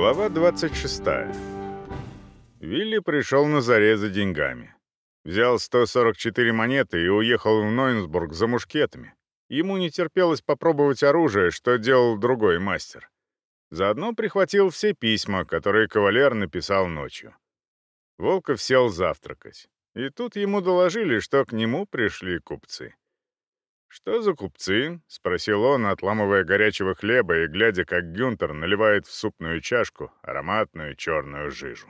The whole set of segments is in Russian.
Глава 26. Вилли пришел на заре за деньгами. Взял 144 монеты и уехал в Нойнсбург за мушкетами. Ему не терпелось попробовать оружие, что делал другой мастер. Заодно прихватил все письма, которые кавалер написал ночью. Волков сел завтракать. И тут ему доложили, что к нему пришли купцы. «Что за купцы?» — спросил он, отламывая горячего хлеба и глядя, как Гюнтер наливает в супную чашку ароматную черную жижу.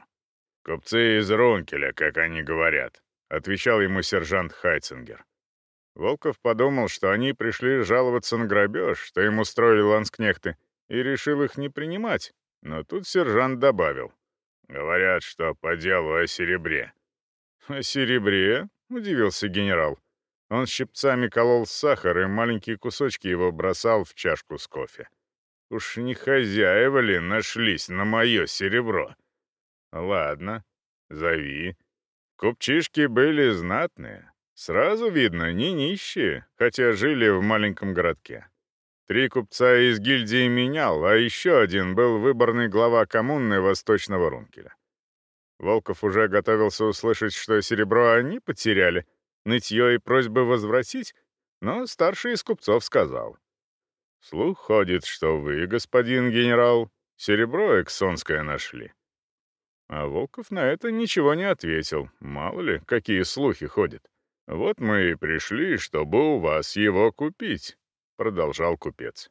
«Купцы из Рункеля, как они говорят», — отвечал ему сержант Хайцингер. Он щипцами колол сахар и маленькие кусочки его бросал в чашку с кофе. Уж не хозяева ли нашлись на мое серебро? Ладно, зови. Купчишки были знатные. Сразу видно, не нищие, хотя жили в маленьком городке. Три купца из гильдии менял, а еще один был выборный глава коммуны Восточного Рункеля. Волков уже готовился услышать, что серебро они потеряли — Нытье и просьбы возвратить? Но старший из купцов сказал. «Слух ходит, что вы, господин генерал, серебро эксонское нашли». А Волков на это ничего не ответил, мало ли, какие слухи ходят. «Вот мы и пришли, чтобы у вас его купить», — продолжал купец.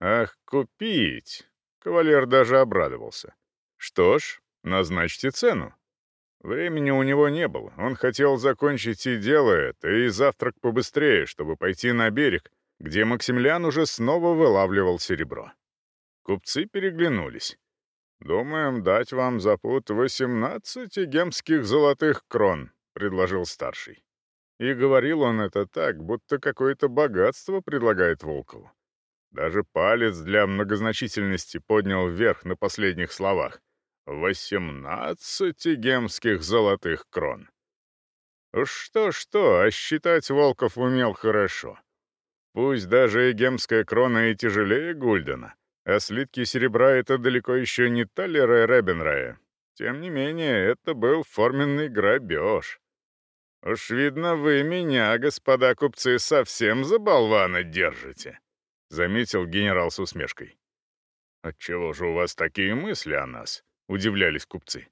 «Ах, купить!» — кавалер даже обрадовался. «Что ж, назначьте цену. Времени у него не было. Он хотел закончить и дело это, и завтрак побыстрее, чтобы пойти на берег, где Максимилиан уже снова вылавливал серебро. Купцы переглянулись. «Думаем дать вам за пут 18 гемских золотых крон», — предложил старший. И говорил он это так, будто какое-то богатство предлагает Волкову. Даже палец для многозначительности поднял вверх на последних словах — 18 гемских золотых крон. Что-что, а считать Волков умел хорошо. Пусть даже и гемская крона и тяжелее Гульдена, а слитки серебра — это далеко еще не Таллера и Ребенрая. Тем не менее, это был форменный грабеж. «Уж видно, вы меня, господа купцы, совсем за болвана держите», — заметил генерал с усмешкой. «Отчего же у вас такие мысли о нас?» удивлялись купцы.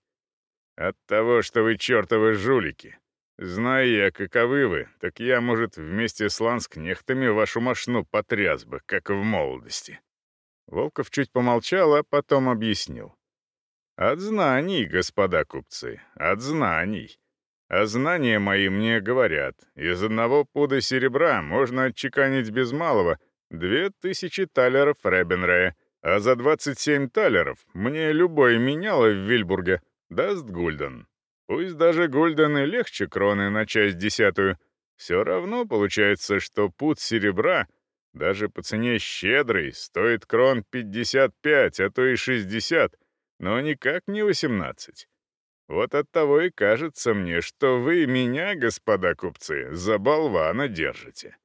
«От того, что вы чертовы жулики. Знаю я, каковы вы, так я, может, вместе с Ланск нехтами вашу машну потряс бы, как в молодости». Волков чуть помолчал, а потом объяснил. «От знаний, господа купцы, от знаний. А знания мои мне говорят, из одного пуда серебра можно отчеканить без малого две тысячи талеров Ребенрея, а за 27 талеров мне любой меняло в Вильбурге даст Гульден. Пусть даже Гульден и легче кроны на часть десятую, все равно получается, что пут серебра, даже по цене щедрый, стоит крон 55, а то и 60, но никак не 18. Вот оттого и кажется мне, что вы меня, господа купцы, за болвана держите.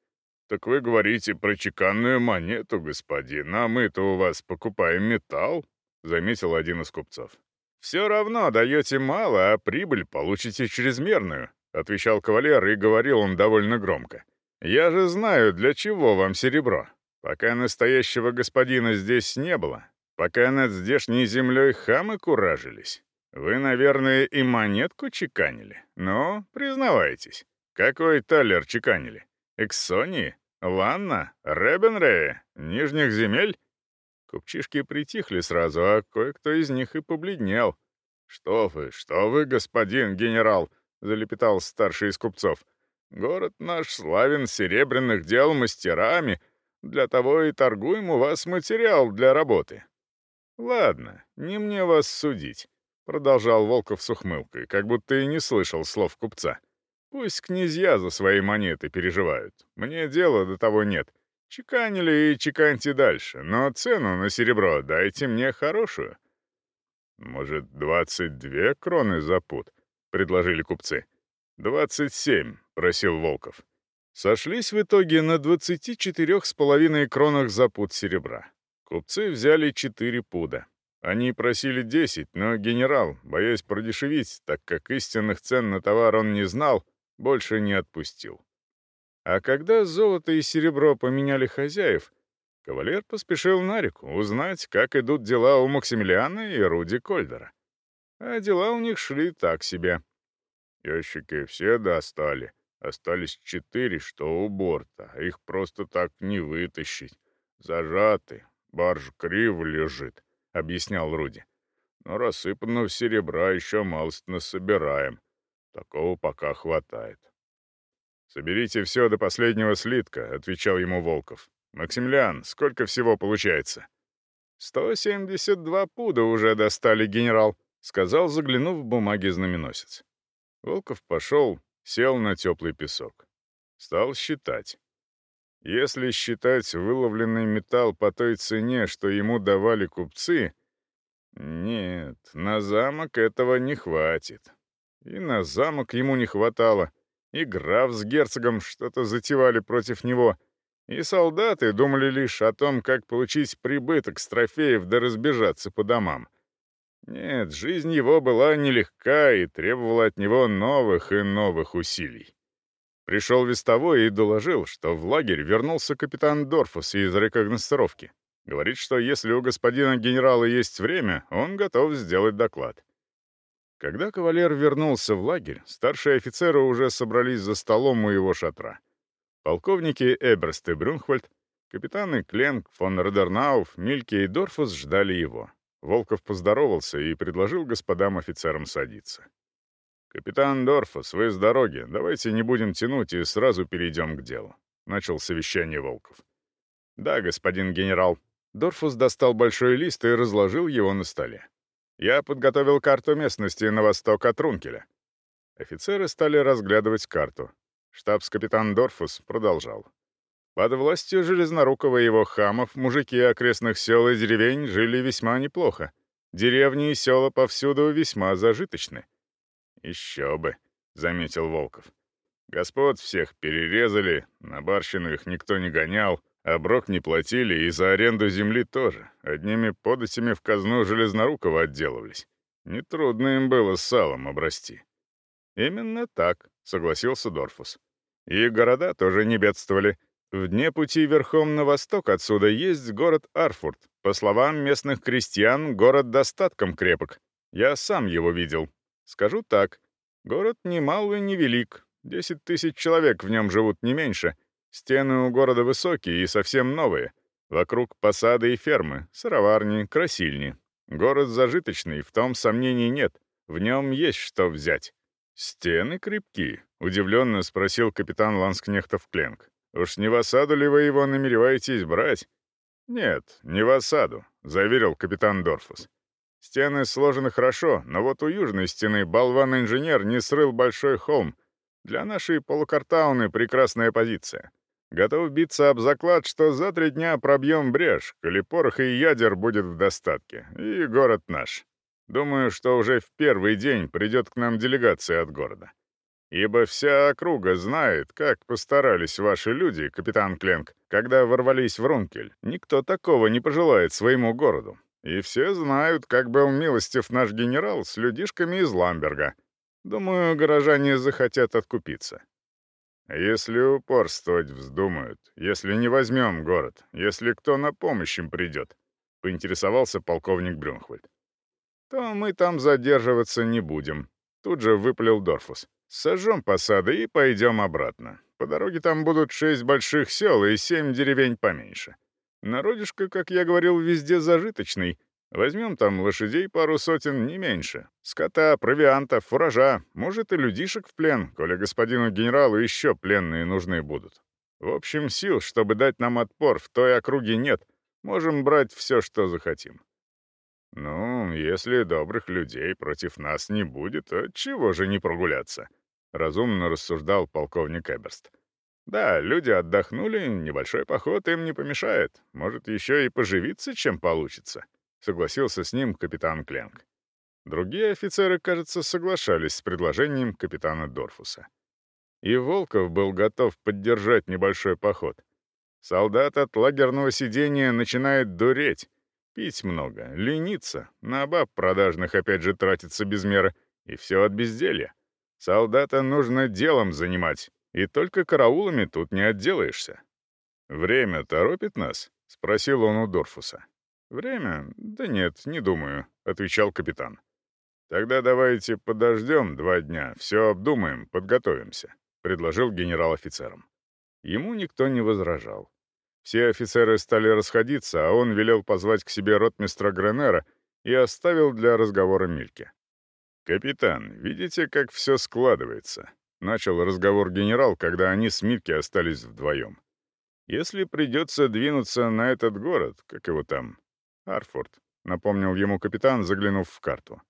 Так вы говорите про чеканную монету, господин, а мы-то у вас покупаем металл, заметил один из купцов. Все равно даете мало, а прибыль получите чрезмерную, отвечал кавалер и говорил он довольно громко. Я же знаю, для чего вам серебро. Пока настоящего господина здесь не было, пока над здешней землей хамы куражились, вы, наверное, и монетку чеканили. Но признавайтесь, какой талер чеканили? Эксони? Ланна? Ребенре? Нижних земель? Купчишки притихли сразу, а кое-кто из них и побледнел. «Что вы, что вы, господин генерал!» — залепетал старший из купцов. «Город наш славен серебряных дел мастерами. Для того и торгуем у вас материал для работы». «Ладно, не мне вас судить», — продолжал Волков с ухмылкой, как будто и не слышал слов купца. Пусть князья за свои монеты переживают. Мне дела до того нет. Чеканили и чеканьте дальше, но цену на серебро дайте мне хорошую. Может, 22 кроны за пуд? Предложили купцы. 27, просил Волков. Сошлись в итоге на 24,5 кронах за пуд серебра. Купцы взяли 4 пуда. Они просили 10, но генерал, боясь продешевить, так как истинных цен на товар он не знал, больше не отпустил. А когда золото и серебро поменяли хозяев, кавалер поспешил на реку узнать, как идут дела у Максимилиана и Руди Кольдера. А дела у них шли так себе. Ящики все достали. Остались четыре, что у борта. Их просто так не вытащить. Зажаты. Барж криво лежит, — объяснял Руди. Но рассыпанного серебра еще малость насобираем. Такого пока хватает. «Соберите все до последнего слитка», — отвечал ему Волков. «Максимилиан, сколько всего получается?» «172 пуда уже достали, генерал», — сказал, заглянув в бумаги знаменосец. Волков пошел, сел на теплый песок. Стал считать. Если считать выловленный металл по той цене, что ему давали купцы... Нет, на замок этого не хватит. И на замок ему не хватало. И граф с герцогом что-то затевали против него. И солдаты думали лишь о том, как получить прибыток с трофеев да разбежаться по домам. Нет, жизнь его была нелегка и требовала от него новых и Когда кавалер вернулся в лагерь, старшие офицеры уже собрались за столом у его шатра. Полковники Эберст и Брюнхвальд, капитаны Кленк, фон Родернауф, Мильке и Дорфус ждали его. Волков поздоровался и предложил господам офицерам садиться. «Капитан Дорфус, вы с дороги. Давайте не будем тянуть и сразу перейдем к делу», — начал совещание Волков. «Да, господин генерал». Дорфус достал большой лист и разложил его на столе. Я подготовил карту местности на восток от Рункеля». Офицеры стали разглядывать карту. Штабс-капитан Дорфус продолжал. Под властью Железнорукова и его хамов мужики окрестных сел и деревень жили весьма неплохо. Деревни и села повсюду весьма зажиточны. «Еще бы», — заметил Волков. «Господ всех перерезали, на барщину их никто не гонял, Оброк а не платили и за аренду земли тоже. Одними податями в казну Железнорукова отделывались. Нетрудно им было с салом обрасти. «Именно так», — согласился Дорфус. «И города тоже не бедствовали. В дне пути верхом на восток отсюда есть город Арфурт. По словам местных крестьян, город достатком крепок. Я сам его видел. Скажу так. Город немал и невелик. Десять тысяч человек в нем живут не меньше» Стены у города высокие и совсем новые. Вокруг посады и фермы, сыроварни, красильни. Город зажиточный, в том сомнений нет. В нем есть что взять. «Стены крепки?» — удивленно спросил капитан Ланскнехтов Кленк. «Уж не в осаду ли вы его намереваетесь брать?» «Нет, не в осаду», — заверил капитан Дорфус. «Стены сложены хорошо, но вот у южной стены болван-инженер не срыл большой холм. Для нашей полукартауны прекрасная позиция. Готов биться об заклад, что за три дня пробьем брешь, коли порох и ядер будет в достатке. И город наш. Думаю, что уже в первый день придет к нам делегация от города. Ибо вся округа знает, как постарались ваши люди, капитан Кленк, когда ворвались в Рункель. Никто такого не пожелает своему городу. И все знают, как был милостив наш генерал с людишками из Ламберга. Думаю, горожане захотят откупиться. Если упорствовать вздумают, если не возьмем город, если кто на помощь им придет, — поинтересовался полковник Брюнхвальд. — То мы там задерживаться не будем, — тут же выплел Дорфус. — Сожжем посады и пойдем обратно. По дороге там будут шесть больших сел и семь деревень поменьше. Народишко, как я говорил, везде зажиточный, Возьмем там лошадей пару сотен, не меньше. Скота, провианта, фуража, может и людишек в плен, коли господину генералу еще пленные нужны будут. В общем, сил, чтобы дать нам отпор, в той округе нет. Можем брать все, что захотим. Ну, если добрых людей против нас не будет, то чего же не прогуляться? Разумно рассуждал полковник Эберст. Да, люди отдохнули, небольшой поход им не помешает. Может, еще и поживиться чем получится согласился с ним капитан Кленк. Другие офицеры, кажется, соглашались с предложением капитана Дорфуса. И Волков был готов поддержать небольшой поход. Солдат от лагерного сидения начинает дуреть, пить много, лениться, на баб продажных опять же тратится без меры, и все от безделья. Солдата нужно делом занимать, и только караулами тут не отделаешься. «Время торопит нас?» — спросил он у Дорфуса. «Время? Да нет, не думаю», — отвечал капитан. «Тогда давайте подождем два дня, все обдумаем, подготовимся», — предложил генерал офицерам. Ему никто не возражал. Все офицеры стали расходиться, а он велел позвать к себе ротмистра Гренера и оставил для разговора Мильке. «Капитан, видите, как все складывается?» — начал разговор генерал, когда они с Мильке остались вдвоем. «Если придется двинуться на этот город, как его там, Арфорд. Напомнил ему капитан, заглянув в карту.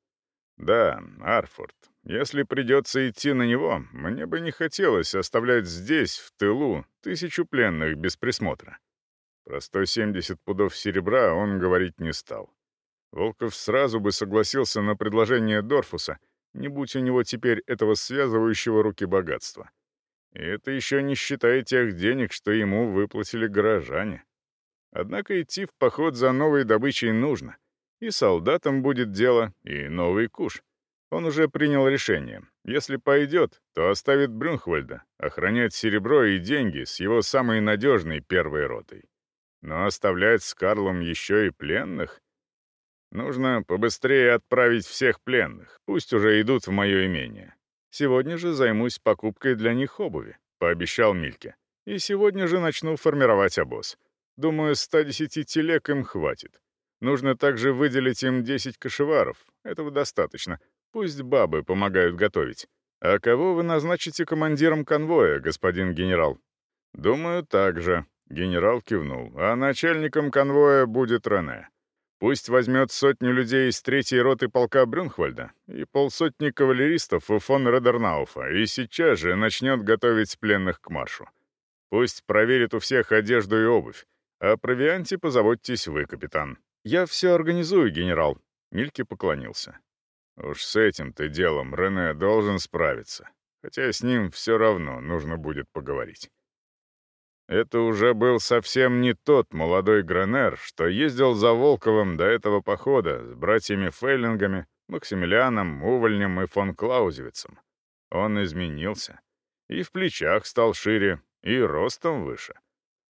«Да, Арфорд. Если придется идти на него, мне бы не хотелось оставлять здесь, в тылу, тысячу пленных без присмотра». Про 170 пудов серебра он говорить не стал. Волков сразу бы согласился на предложение Дорфуса, не будь у него теперь этого связывающего руки богатства. И это еще не считая тех денег, что ему выплатили горожане. Однако идти в поход за новой добычей нужно. И солдатам будет дело, и новый куш. Он уже принял решение. Если пойдет, то оставит Брюнхвальда, охранять серебро и деньги с его самой надежной первой ротой. Но оставлять с Карлом еще и пленных? Нужно побыстрее отправить всех пленных, пусть уже идут в мое имение. Сегодня же займусь покупкой для них обуви, пообещал Мильке. И сегодня же начну формировать обоз. Думаю, 110 телег им хватит. Нужно также выделить им 10 кошеваров. Этого достаточно. Пусть бабы помогают готовить. А кого вы назначите командиром конвоя, господин генерал? Думаю, также. Генерал кивнул. А начальником конвоя будет Рене. Пусть возьмет сотню людей из третьей роты полка Брюнхвальда и полсотни кавалеристов у фон Редернауфа и сейчас же начнет готовить пленных к маршу. Пусть проверит у всех одежду и обувь. «О провианте позаботьтесь вы, капитан. Я все организую, генерал». Мильке поклонился. «Уж с этим-то делом Рене должен справиться. Хотя с ним все равно нужно будет поговорить». Это уже был совсем не тот молодой Гренер, что ездил за Волковым до этого похода с братьями Фейлингами, Максимилианом, Увольнем и фон Клаузевицем. Он изменился. И в плечах стал шире, и ростом выше.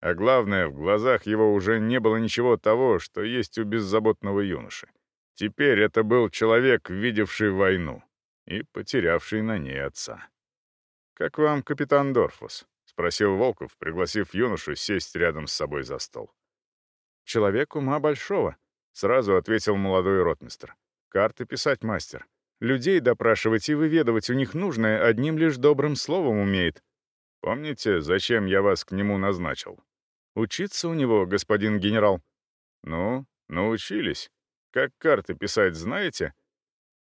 А Главное, в глазах его уже не было ничего того, что есть у беззаботного юноши. Теперь это был человек, видевший войну и потерявший на ней отца. «Как вам, капитан Дорфус?» — спросил Волков, пригласив юношу сесть рядом с собой за стол. «Человек ума большого», — сразу ответил молодой ротмистр. «Карты писать мастер. Людей допрашивать и выведывать у них нужное одним лишь добрым словом умеет. Помните, зачем я вас к нему назначил?» Учиться у него, господин генерал?» «Ну, научились. Как карты писать знаете?»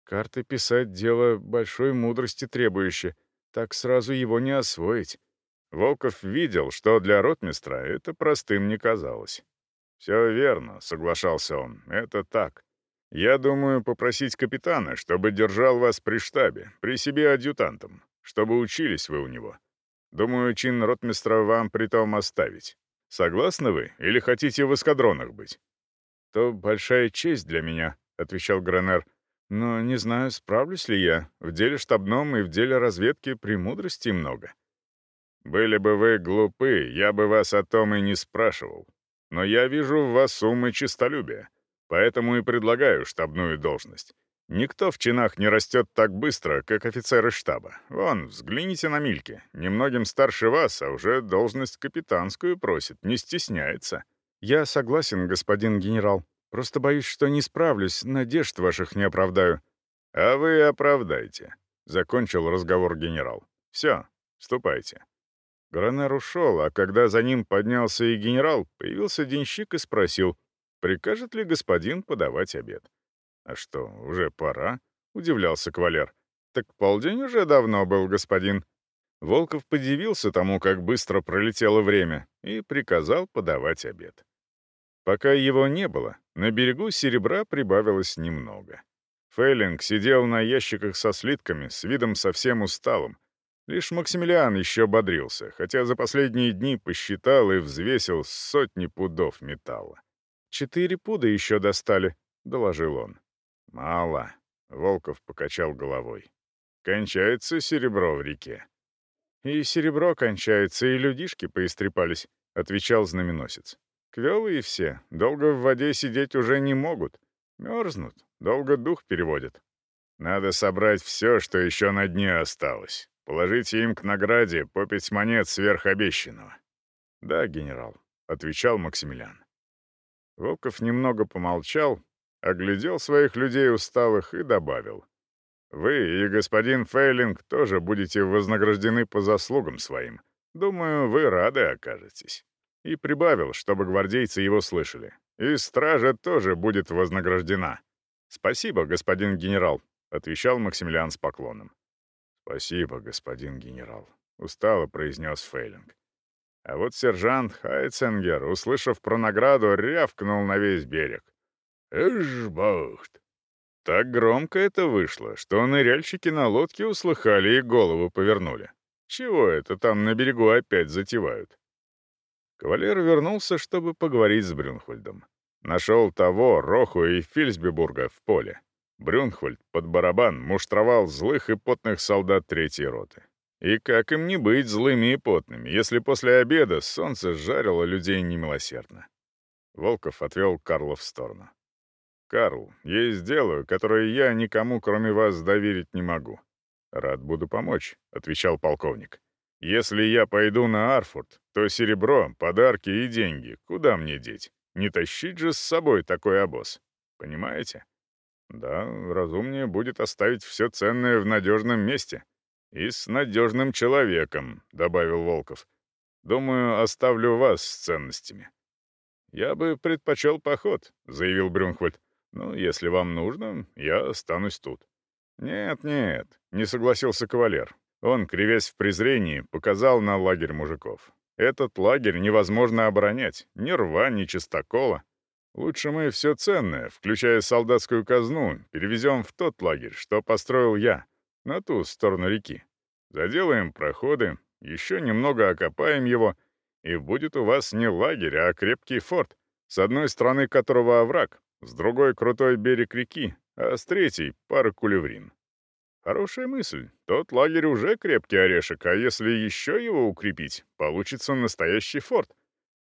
«Карты писать — дело большой мудрости требующее. Так сразу его не освоить». Волков видел, что для ротмистра это простым не казалось. «Все верно», — соглашался он, — «это так. Я думаю попросить капитана, чтобы держал вас при штабе, при себе адъютантом, чтобы учились вы у него. Думаю, чин ротмистра вам при том оставить. Согласны вы или хотите в эскадронах быть?» «То большая честь для меня», — отвечал Гранер. «Но не знаю, справлюсь ли я. В деле штабном и в деле разведки премудрости много». «Были бы вы глупы, я бы вас о том и не спрашивал. Но я вижу в вас ум и честолюбие, поэтому и предлагаю штабную должность. Никто в чинах не растет так быстро, как офицеры штаба. Вон, взгляните на Мильки. Немногим старше вас, а уже должность капитанскую просит, не стесняется. Я согласен, господин генерал. Просто боюсь, что не справлюсь, надежд ваших не оправдаю. А вы оправдайте. Закончил разговор генерал. Все, ступайте. Гранер ушел, а когда за ним поднялся и генерал, появился денщик и спросил, прикажет ли господин подавать обед. А что, уже пора? Удивлялся кавалер. Так полдень уже давно был, господин. Волков подивился тому, как быстро пролетело время, и приказал подавать обед. Пока его не было, на берегу серебра прибавилось немного. Фейлинг сидел на ящиках со слитками, с видом совсем усталым. Лишь Максимилиан еще бодрился, хотя за последние дни посчитал и взвесил сотни пудов металла. «Четыре пуда еще достали», — доложил он. Мало. Волков покачал головой. Кончается серебро в реке. «И серебро кончается, и людишки поистрепались», — отвечал знаменосец. «Квелые все, долго в воде сидеть уже не могут. Мерзнут, долго дух переводят. Надо собрать все, что еще на дне осталось. Положите им к награде по пять монет сверх обещанного». «Да, генерал», — отвечал Максимилиан. Волков немного помолчал, оглядел своих людей усталых и добавил. «Вы и господин Фейлинг тоже будете вознаграждены по заслугам своим. Думаю, вы рады окажетесь». И прибавил, чтобы гвардейцы его слышали. «И стража тоже будет вознаграждена». «Спасибо, господин генерал», — отвечал Максимилиан с поклоном. «Спасибо, господин генерал», — устало произнес Фейлинг. А вот сержант Хайценгер, услышав про награду, рявкнул на весь берег. «Эжбахт!» Так громко это вышло, что ныряльщики на лодке услыхали и голову повернули. Чего это там на берегу опять затевают? Кавалер вернулся, чтобы поговорить с Брюнхольдом. Нашел того, Роху и Фильсбебурга в поле. Брюнхольд под барабан муштровал злых и потных солдат третьей роты. И как им не быть злыми и потными, если после обеда солнце жарило людей немилосердно? Волков отвел Карла в сторону. Карл, есть дело, которое я никому, кроме вас, доверить не могу. Рад буду помочь, отвечал полковник. Если я пойду на Арфорд, то серебро, подарки и деньги куда мне деть? Не тащить же с собой такой обоз. Понимаете? Да, разумнее будет оставить все ценное в надежном месте. И с надежным человеком, добавил Волков. Думаю, оставлю вас с ценностями. Я бы предпочел поход, заявил Брюнхвальд. Ну, если вам нужно, я останусь тут». «Нет, нет», — не согласился кавалер. Он, кривясь в презрении, показал на лагерь мужиков. «Этот лагерь невозможно оборонять. Ни рва, ни чистокола. Лучше мы все ценное, включая солдатскую казну, перевезем в тот лагерь, что построил я, на ту сторону реки. Заделаем проходы, еще немного окопаем его, и будет у вас не лагерь, а крепкий форт, с одной стороны которого овраг, с другой крутой берег реки, а с третьей — пара кулеврин. Хорошая мысль. Тот лагерь уже крепкий орешек, а если еще его укрепить, получится настоящий форт.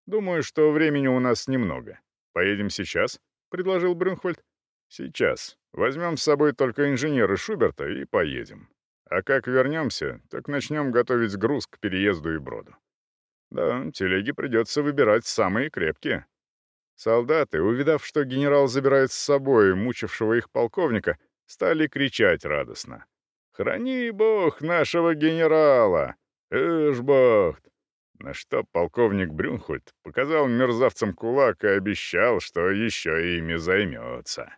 Думаю, что времени у нас немного. Поедем сейчас, — предложил Брюнхвальд. Сейчас. Возьмем с собой только инженера Шуберта и поедем. А как вернемся, так начнем готовить груз к переезду и броду. Да, телеги придется выбирать самые крепкие. Солдаты, увидав, что генерал забирает с собой мучившего их полковника, стали кричать радостно. «Храни бог нашего генерала! Эшбахт!» На что полковник Брюнхольд показал мерзавцам кулак и обещал, что еще ими займется.